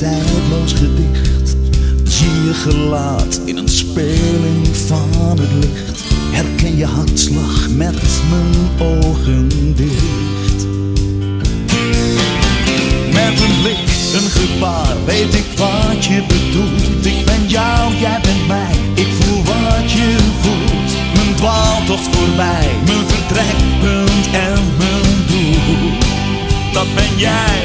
Tijdloos gedicht. Zie je gelaat in een speling van het licht. Herken je hartslag met mijn ogen dicht. Met een blik, een gebaar, weet ik wat je bedoelt. Ik ben jou, jij bent mij, ik voel wat je voelt. Mijn dwaaltocht voorbij, mijn vertrekpunt en mijn doel. Dat ben jij.